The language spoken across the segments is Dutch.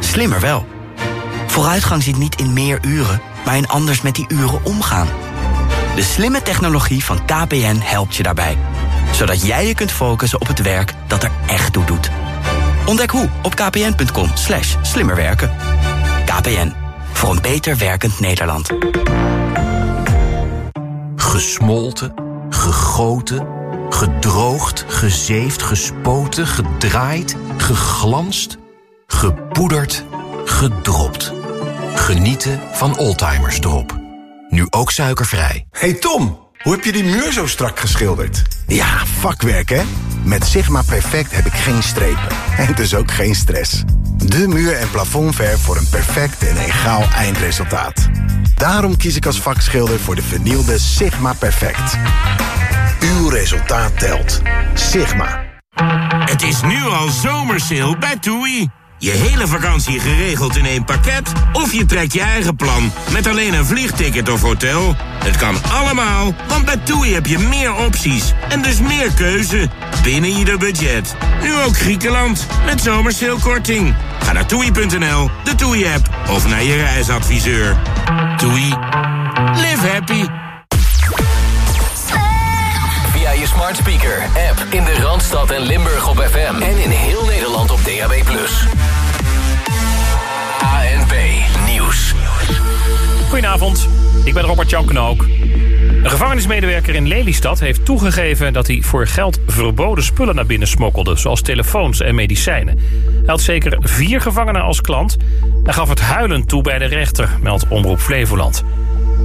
Slimmer wel. Vooruitgang zit niet in meer uren, maar in anders met die uren omgaan. De slimme technologie van KPN helpt je daarbij. Zodat jij je kunt focussen op het werk dat er echt toe doet. Ontdek hoe op kpn.com slash slimmerwerken. KPN, voor een beter werkend Nederland. Gesmolten, gegoten, gedroogd, gezeefd, gespoten, gedraaid, geglanst, gepoederd, gedropt. Genieten van Oldtimers Drop. Nu ook suikervrij. Hey Tom, hoe heb je die muur zo strak geschilderd? Ja, vakwerk hè? Met Sigma Perfect heb ik geen strepen. En dus ook geen stress. De muur- en plafondverf voor een perfect en egaal eindresultaat. Daarom kies ik als vakschilder voor de vernielde Sigma Perfect. Uw resultaat telt. Sigma. Het is nu al zomersale bij TUI. Je hele vakantie geregeld in één pakket? Of je trekt je eigen plan met alleen een vliegticket of hotel? Het kan allemaal, want bij TUI heb je meer opties en dus meer keuze binnen ieder budget. Nu ook Griekenland met zomerseelkorting. Ga naar toei.nl, de TUI-app of naar je reisadviseur. TUI. Live happy. Via je smart speaker, app in de Randstad en Limburg op FM. En in heel Nederland op DAB+. Goedenavond, ik ben Robert Jan Knook. Een gevangenismedewerker in Lelystad heeft toegegeven dat hij voor geld verboden spullen naar binnen smokkelde, zoals telefoons en medicijnen. Hij had zeker vier gevangenen als klant en gaf het huilend toe bij de rechter, meldt Omroep Flevoland.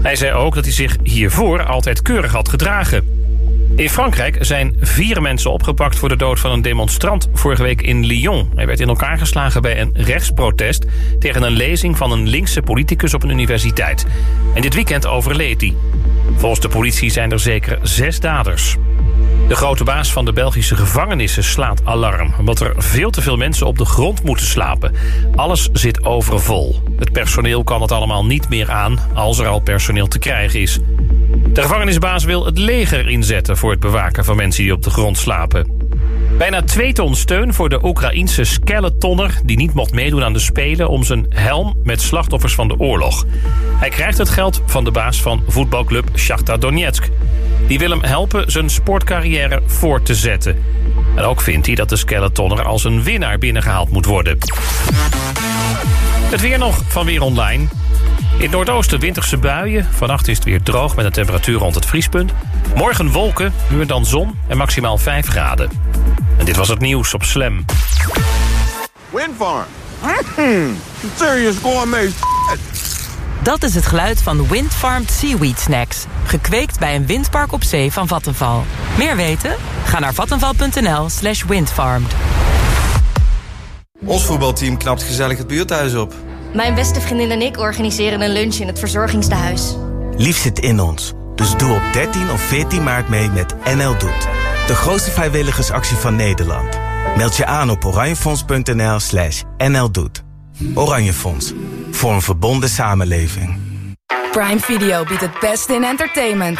Hij zei ook dat hij zich hiervoor altijd keurig had gedragen. In Frankrijk zijn vier mensen opgepakt voor de dood van een demonstrant vorige week in Lyon. Hij werd in elkaar geslagen bij een rechtsprotest tegen een lezing van een linkse politicus op een universiteit. En dit weekend overleed hij. Volgens de politie zijn er zeker zes daders. De grote baas van de Belgische gevangenissen slaat alarm... omdat er veel te veel mensen op de grond moeten slapen. Alles zit overvol. Het personeel kan het allemaal niet meer aan... als er al personeel te krijgen is. De gevangenisbaas wil het leger inzetten... voor het bewaken van mensen die op de grond slapen. Bijna twee ton steun voor de Oekraïense skeletonner... die niet mocht meedoen aan de Spelen... om zijn helm met slachtoffers van de oorlog. Hij krijgt het geld van de baas van voetbalclub Shakhtar Donetsk. Die wil hem helpen zijn sportcarrière voort te zetten. En ook vindt hij dat de skeletonner als een winnaar binnengehaald moet worden. Het weer nog van Weer Online. In het noordoosten winterse buien. Vannacht is het weer droog met een temperatuur rond het vriespunt. Morgen wolken, nu en dan zon en maximaal 5 graden. En dit was het nieuws op Slam. Windfarm. Mm, serious gourmet Dat is het geluid van Windfarmed Seaweed Snacks. Gekweekt bij een windpark op zee van Vattenval. Meer weten? Ga naar vattenval.nl slash windfarmed. Ons voetbalteam knapt gezellig het buurthuis op. Mijn beste vriendin en ik organiseren een lunch in het verzorgingstehuis. Lief zit in ons. Dus doe op 13 of 14 maart mee met NL Doet. De grootste vrijwilligersactie van Nederland. Meld je aan op oranjefonds.nl slash nldoet. Oranje Fonds. Voor een verbonden samenleving. Prime Video biedt het beste in entertainment.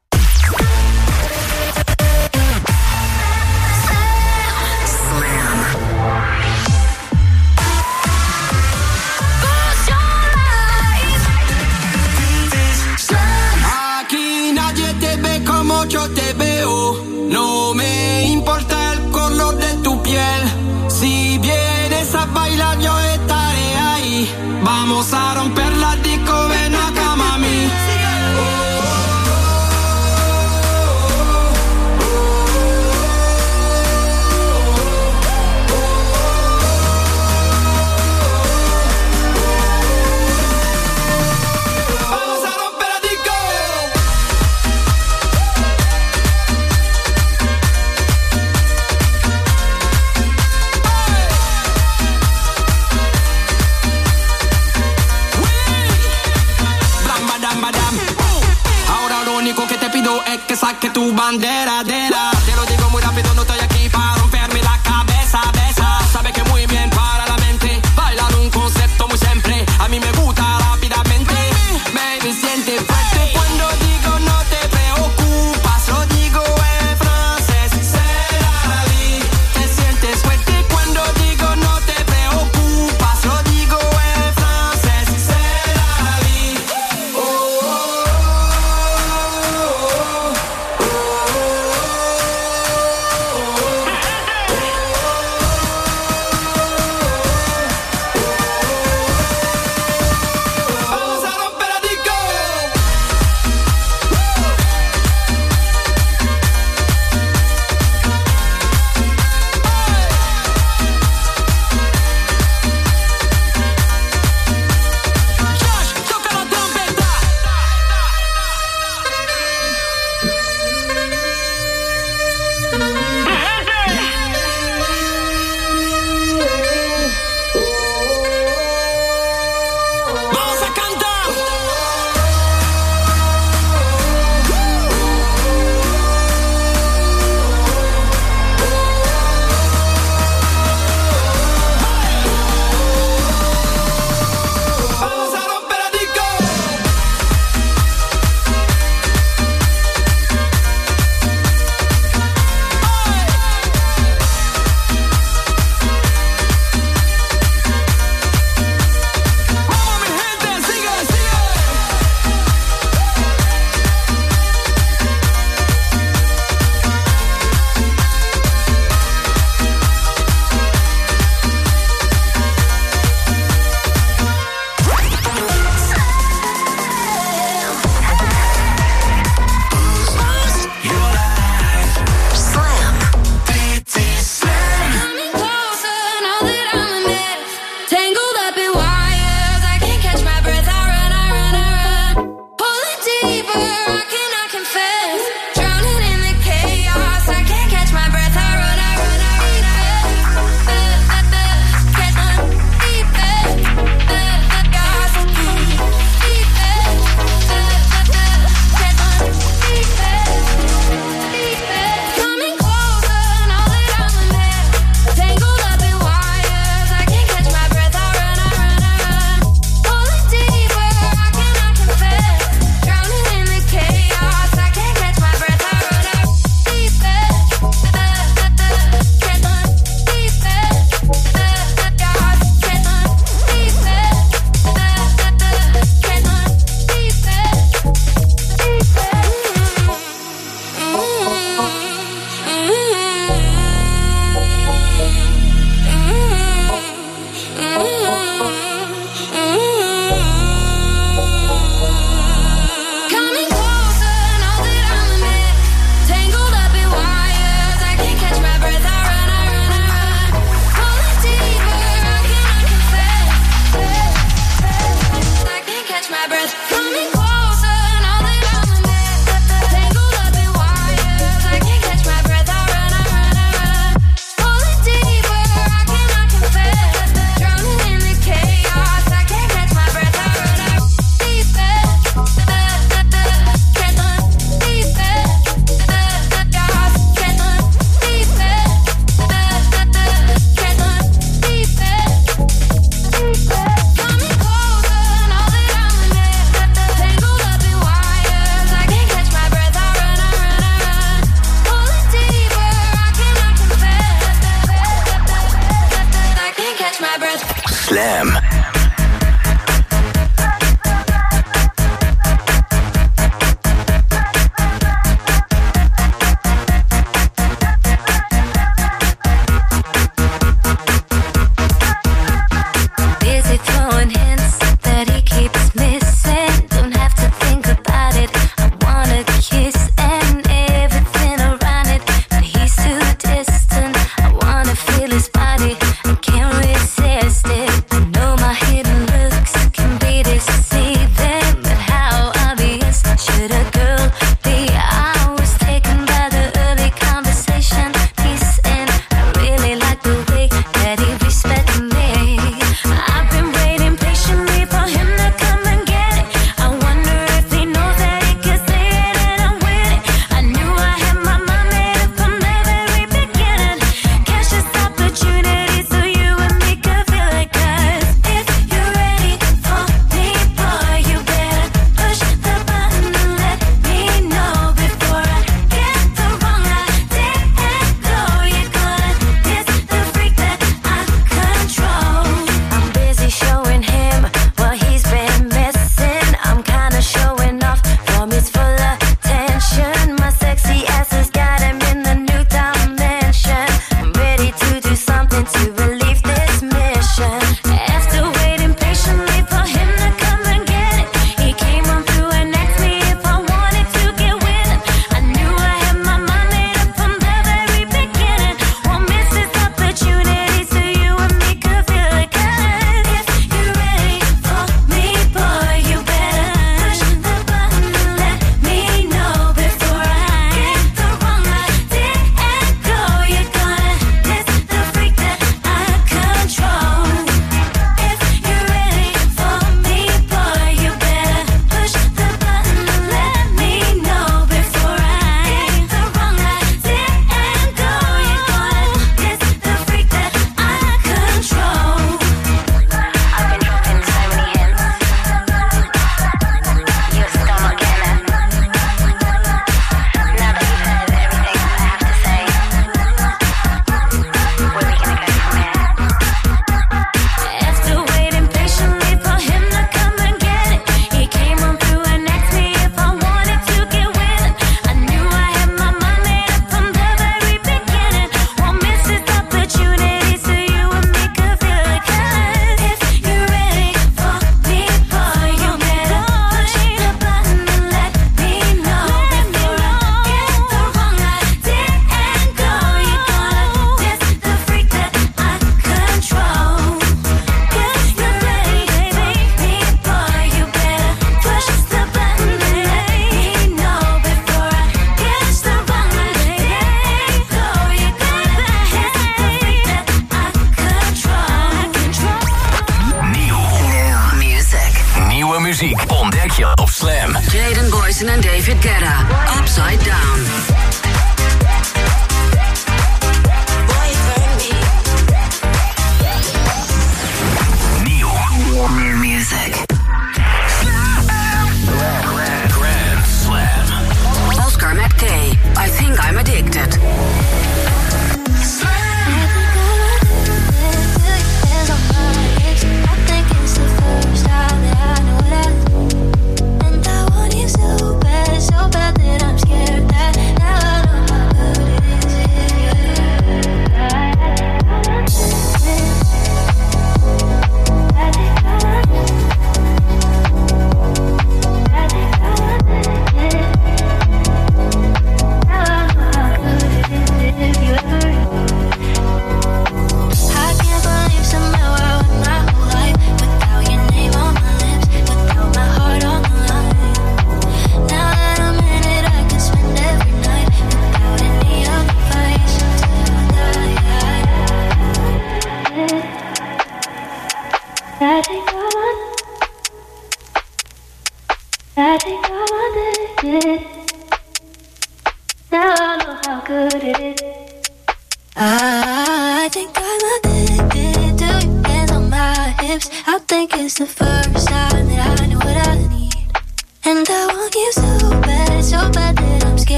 Bandera, de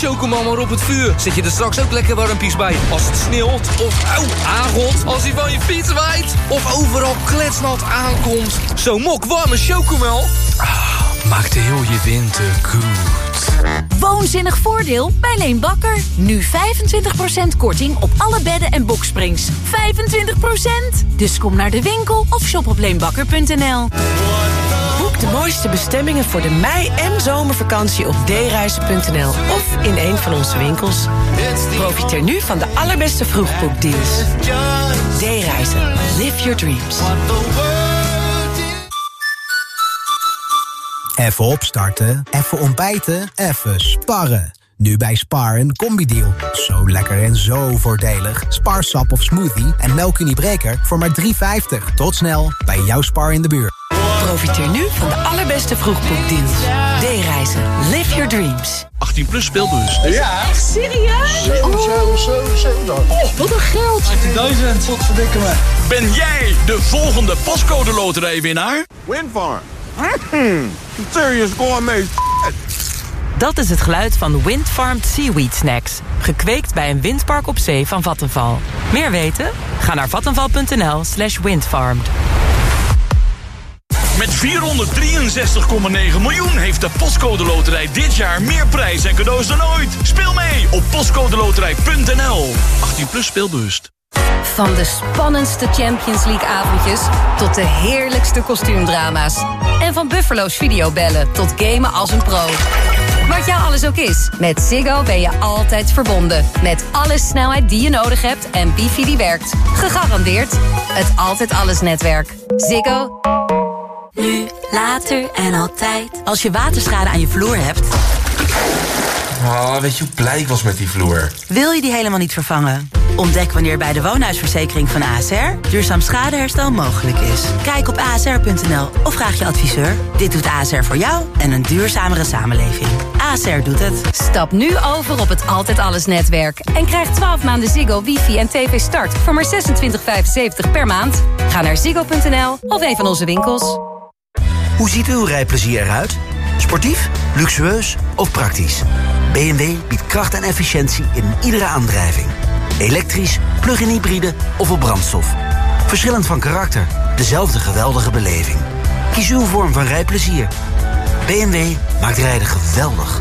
Chocomel maar op het vuur. Zet je er straks ook lekker warmpies bij. Als het sneeuwt of auw, aangot. Als hij van je fiets waait. Of overal kletsnat aankomt. Zo'n mok warme chocomel. Ah, maakt heel je winter goed. Woonzinnig voordeel bij Leen Bakker. Nu 25% korting op alle bedden en boksprings. 25%! Dus kom naar de winkel of shop op leenbakker.nl. De mooiste bestemmingen voor de mei- en zomervakantie op dereizen.nl of in een van onze winkels. Profiteer nu van de allerbeste vroegboekdeals. D-reizen. Live your dreams. Even opstarten, even ontbijten, even sparren. Nu bij Spar een combi-deal. Zo lekker en zo voordelig. Sparsap of smoothie en melkuniebreker voor maar 3,50. Tot snel bij jouw Spar in de buurt. Profiteer nu van de allerbeste vroegboekdeals. D-reizen. Live your dreams. 18 plus speelbus. Ja. Echt serieus? 7, 7, 7, 7. Oh, wat een geld. 18.000. Wat verdikken me. Ben jij de volgende pascode loterijwinnaar? Windfarm. Mm, serious gourmet Dat is het geluid van Windfarmed Seaweed Snacks. Gekweekt bij een windpark op zee van Vattenval. Meer weten? Ga naar vattenval.nl slash windfarmed. Met 463,9 miljoen heeft de Postcode Loterij dit jaar meer prijs en cadeaus dan ooit. Speel mee op postcodeloterij.nl. 18 plus speelbewust. Van de spannendste Champions League avondjes tot de heerlijkste kostuumdrama's. En van Buffalo's videobellen tot gamen als een pro. Wat jou alles ook is, met Ziggo ben je altijd verbonden. Met alle snelheid die je nodig hebt en wifi die werkt. Gegarandeerd het Altijd Alles netwerk. Ziggo. Nu, later en altijd. Als je waterschade aan je vloer hebt... Oh, weet je hoe blij ik was met die vloer? Wil je die helemaal niet vervangen? Ontdek wanneer bij de woonhuisverzekering van ASR... duurzaam schadeherstel mogelijk is. Kijk op asr.nl of vraag je adviseur. Dit doet ASR voor jou en een duurzamere samenleving. ASR doet het. Stap nu over op het Altijd Alles netwerk. En krijg 12 maanden Ziggo, wifi en tv start voor maar 26,75 per maand. Ga naar ziggo.nl of een van onze winkels. Hoe ziet uw rijplezier eruit? Sportief, luxueus of praktisch? BMW biedt kracht en efficiëntie in iedere aandrijving. Elektrisch, plug-in hybride of op brandstof. Verschillend van karakter, dezelfde geweldige beleving. Kies uw vorm van rijplezier. BMW maakt rijden geweldig.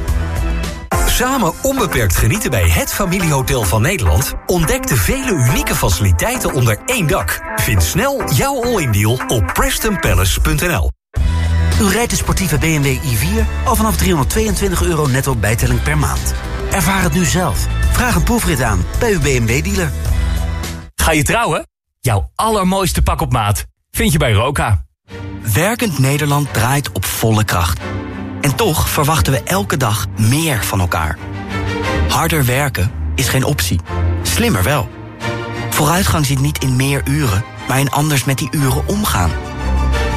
Samen onbeperkt genieten bij het familiehotel van Nederland? Ontdek de vele unieke faciliteiten onder één dak. Vind snel jouw all-in deal op PrestonPalace.nl. U rijdt de sportieve BMW i4 al vanaf 322 euro netto bijtelling per maand. Ervaar het nu zelf. Vraag een proefrit aan bij uw BMW-dealer. Ga je trouwen? Jouw allermooiste pak op maat vind je bij Roka. Werkend Nederland draait op volle kracht. En toch verwachten we elke dag meer van elkaar. Harder werken is geen optie. Slimmer wel. Vooruitgang zit niet in meer uren, maar in anders met die uren omgaan.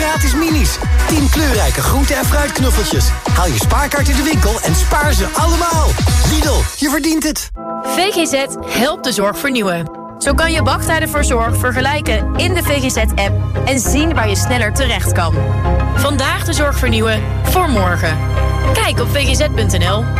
Gratis minis. 10 kleurrijke groente- en fruitknuffeltjes. Haal je spaarkaart in de winkel en spaar ze allemaal. Lidl, je verdient het. VGZ helpt de zorg vernieuwen. Zo kan je wachttijden voor zorg vergelijken in de VGZ-app en zien waar je sneller terecht kan. Vandaag de zorg vernieuwen voor morgen. Kijk op vgz.nl.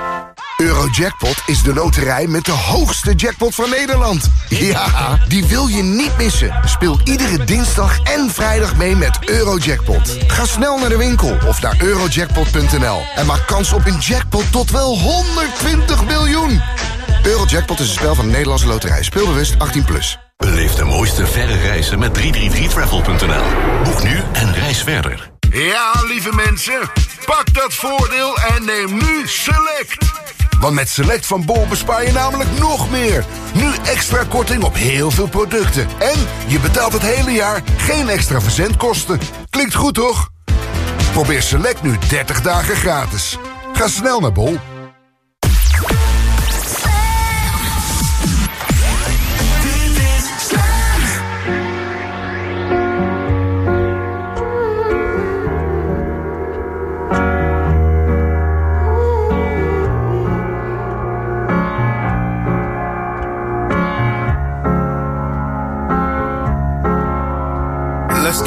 Eurojackpot is de loterij met de hoogste jackpot van Nederland. Ja, die wil je niet missen. Speel iedere dinsdag en vrijdag mee met Eurojackpot. Ga snel naar de winkel of naar eurojackpot.nl en maak kans op een jackpot tot wel 120 miljoen. Eurojackpot is een spel van de Nederlandse loterij. Speelbewust 18+. Plus. Beleef de mooiste verre reizen met 333travel.nl. Boek nu en reis verder. Ja, lieve mensen, pak dat voordeel en neem nu Select. Want met Select van Bol bespaar je namelijk nog meer. Nu extra korting op heel veel producten. En je betaalt het hele jaar geen extra verzendkosten. Klinkt goed, toch? Probeer Select nu 30 dagen gratis. Ga snel naar Bol.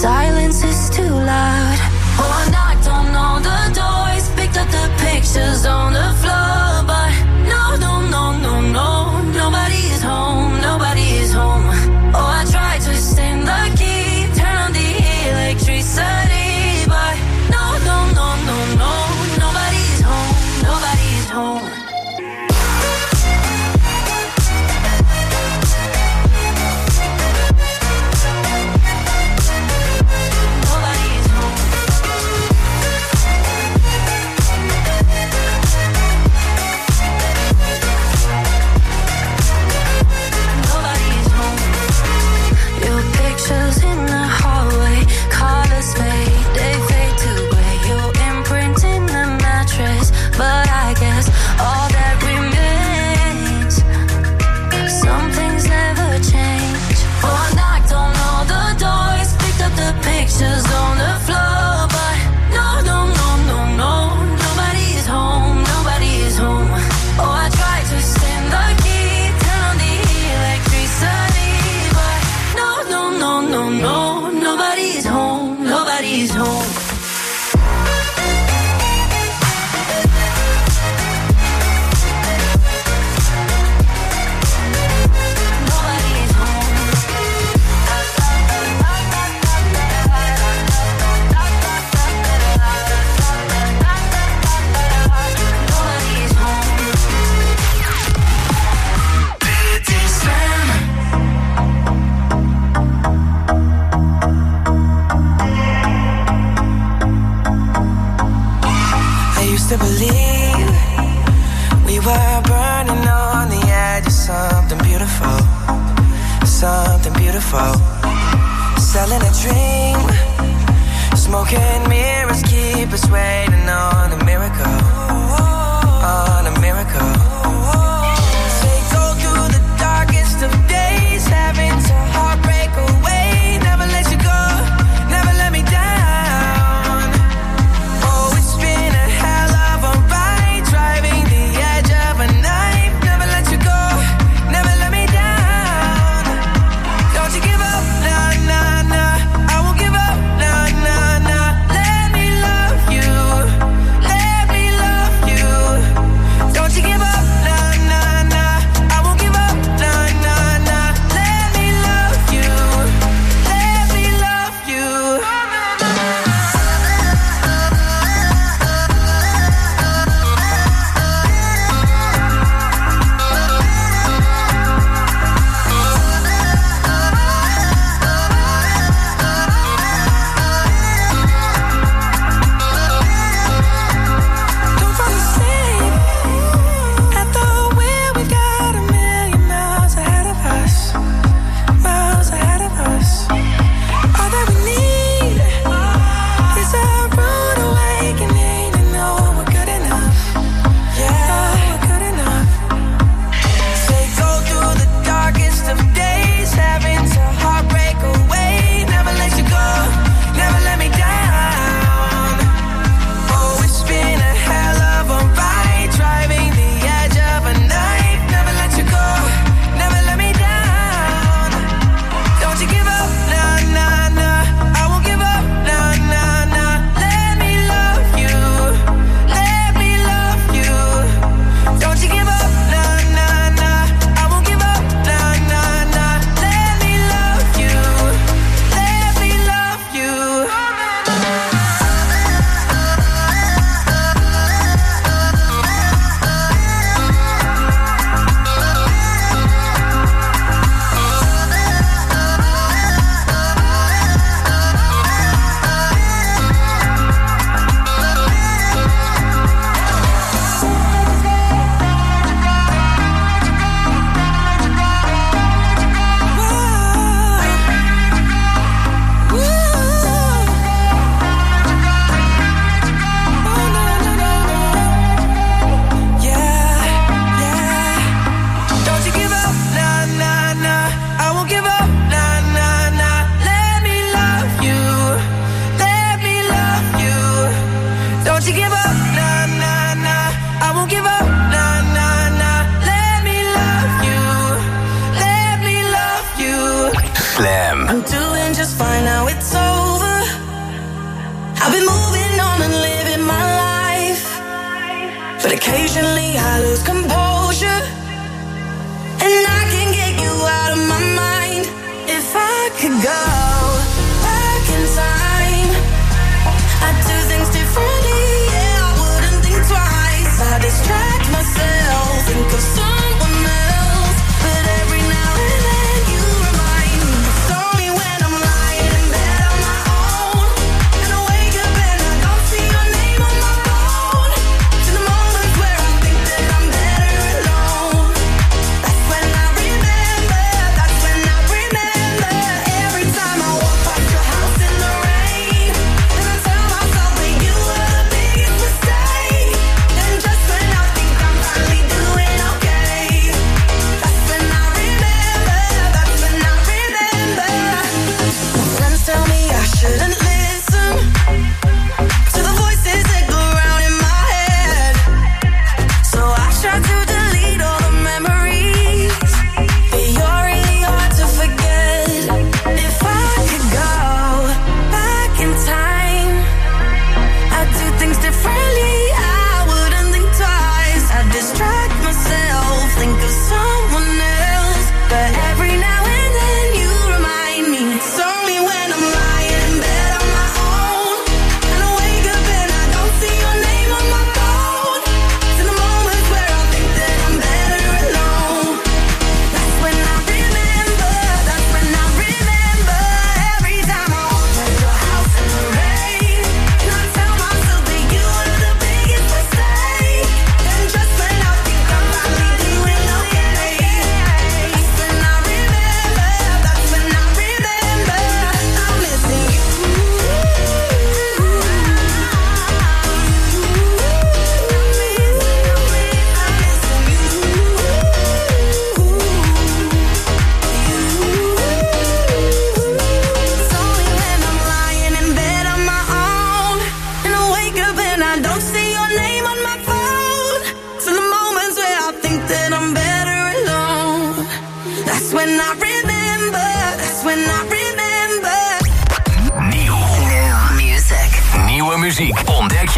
silence is too loud. Well, I knocked on all the doors, picked up the pictures on the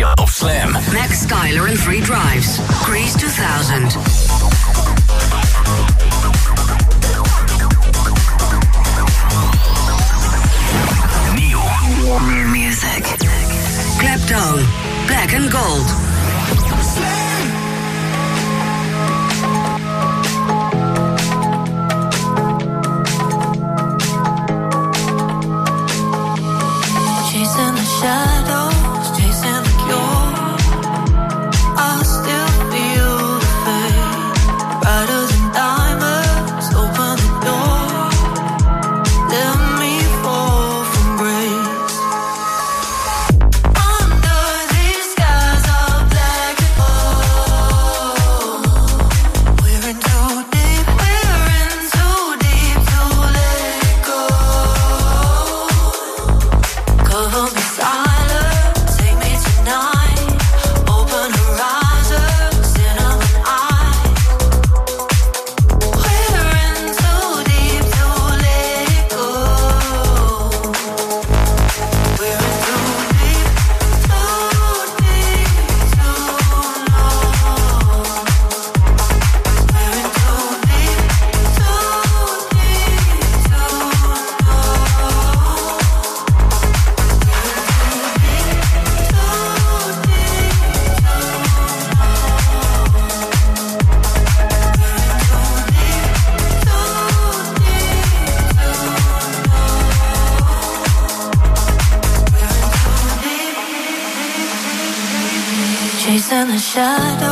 Show op Slam. Max Skyler and Three Drives. Greece 2000. New music. Clapton, Black and Gold. shadow.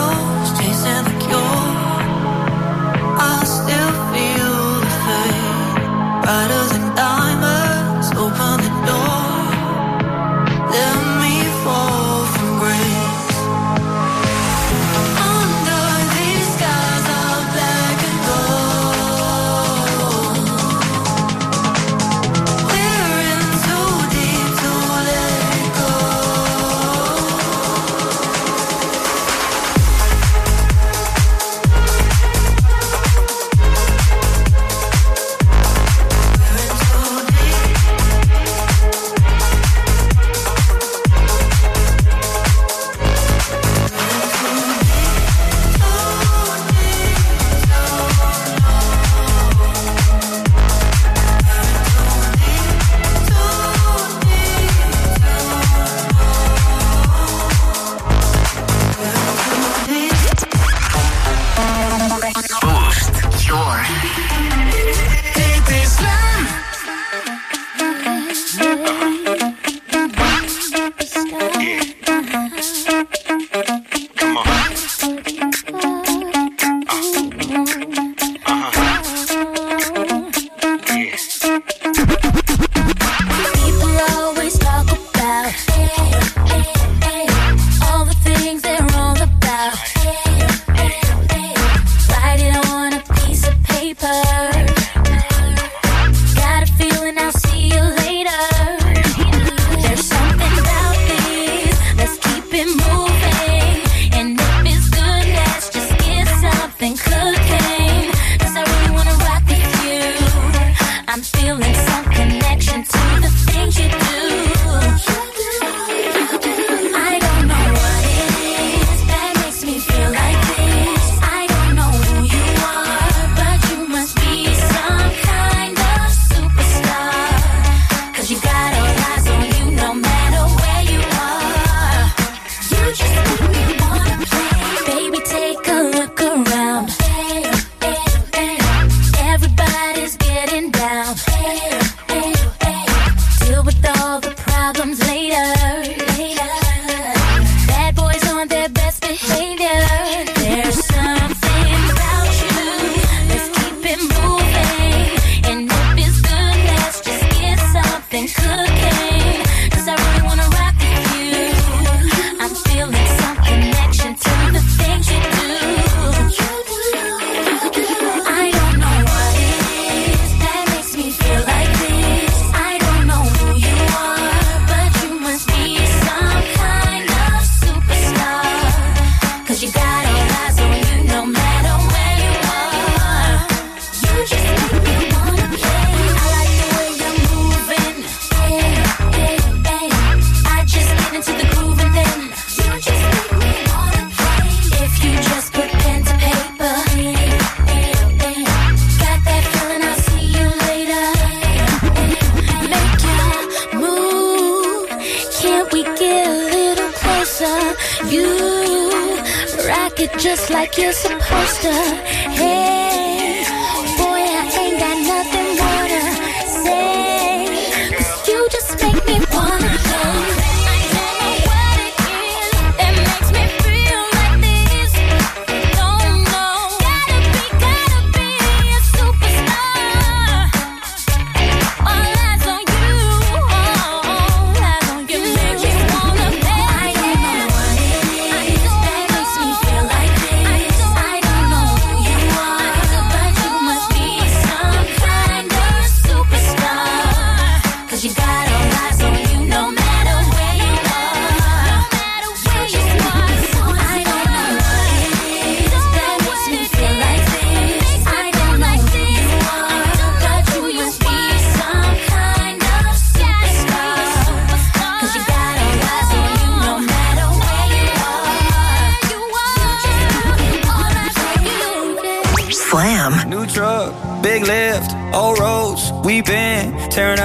Rock it just like you're supposed to. Hey.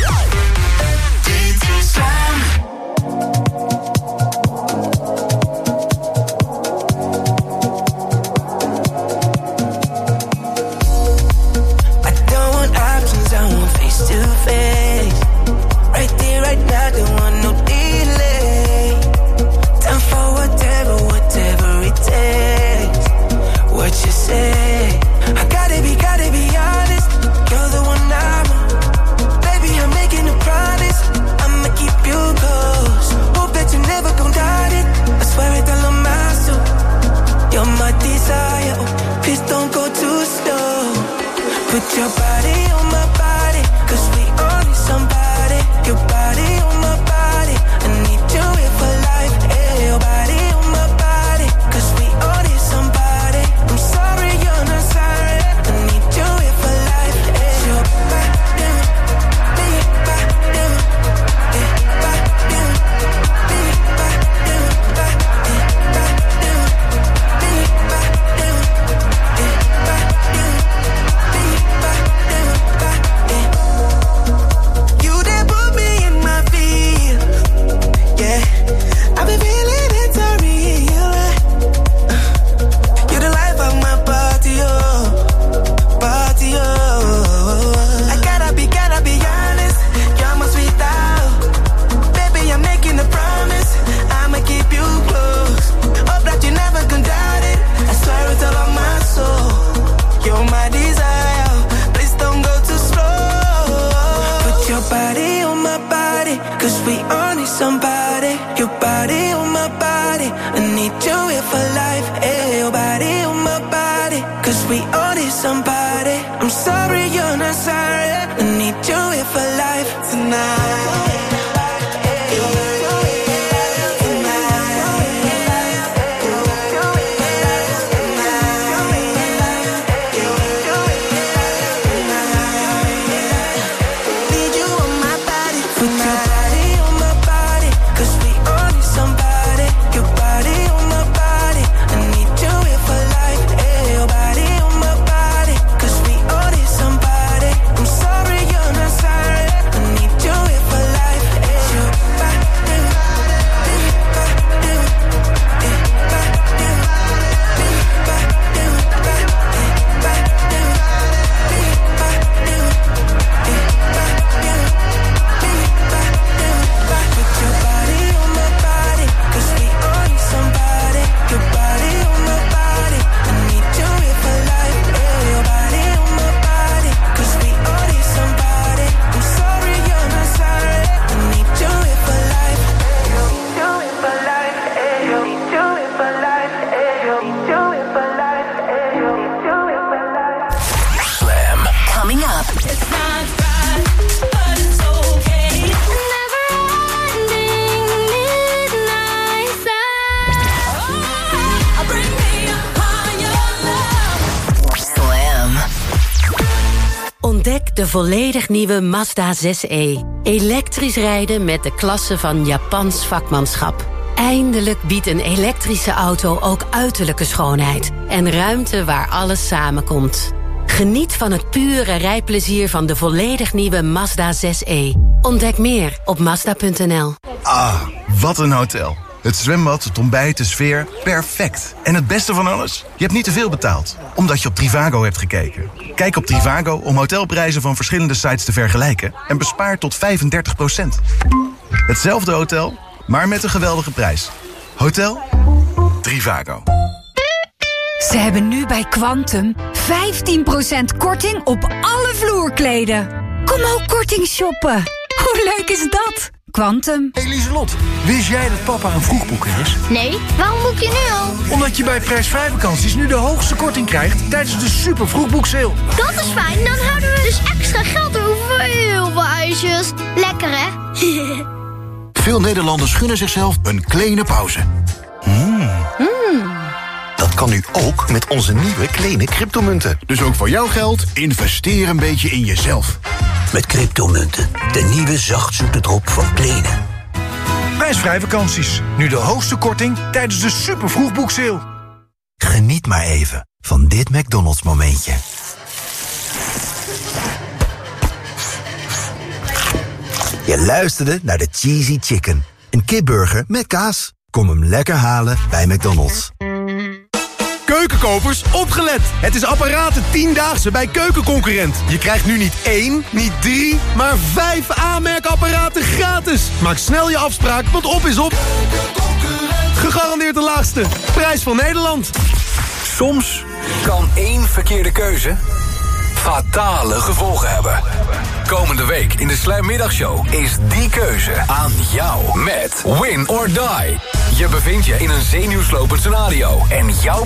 Live. We all need somebody. I'm sorry you're not sorry. I need you here for life tonight. Volledig nieuwe Mazda 6e. Elektrisch rijden met de klasse van Japans vakmanschap. Eindelijk biedt een elektrische auto ook uiterlijke schoonheid. En ruimte waar alles samenkomt. Geniet van het pure rijplezier van de volledig nieuwe Mazda 6e. Ontdek meer op Mazda.nl. Ah, wat een hotel. Het zwembad, het ontbijt, de sfeer, perfect. En het beste van alles? Je hebt niet te veel betaald, omdat je op Trivago hebt gekeken. Kijk op Trivago om hotelprijzen van verschillende sites te vergelijken... en bespaar tot 35% Hetzelfde hotel, maar met een geweldige prijs. Hotel Trivago. Ze hebben nu bij Quantum 15% korting op alle vloerkleden. Kom ook korting shoppen. Hoe leuk is dat? Quantum. Hey Lieselot, wist jij dat papa een vroegboeker is? Nee, waarom boek je nu al? Omdat je bij prijsvrij vakanties nu de hoogste korting krijgt tijdens de super vroegboekseil. Dat is fijn, dan houden we dus extra geld over voor heel veel ijsjes. Lekker hè? Veel Nederlanders gunnen zichzelf een kleine pauze. Mm. Kan nu ook met onze nieuwe kleine cryptomunten. Dus ook voor jouw geld, investeer een beetje in jezelf. Met cryptomunten, de nieuwe zachtzoete drop van Kleene. Prijsvrij vakanties, nu de hoogste korting tijdens de super vroegboekseil. Geniet maar even van dit McDonald's momentje. Je luisterde naar de Cheesy Chicken. Een kipburger met kaas. Kom hem lekker halen bij McDonald's. Keukenkopers, opgelet! Het is apparaten 10-daagse bij Keukenconcurrent. Je krijgt nu niet één, niet drie, maar vijf aanmerkapparaten gratis. Maak snel je afspraak, want op is op. Gegarandeerd de laagste. Prijs van Nederland. Soms kan één verkeerde keuze fatale gevolgen hebben. Komende week in de Slam Middagshow is die keuze aan jou met Win or Die. Je bevindt je in een zenuwslopend scenario en jouw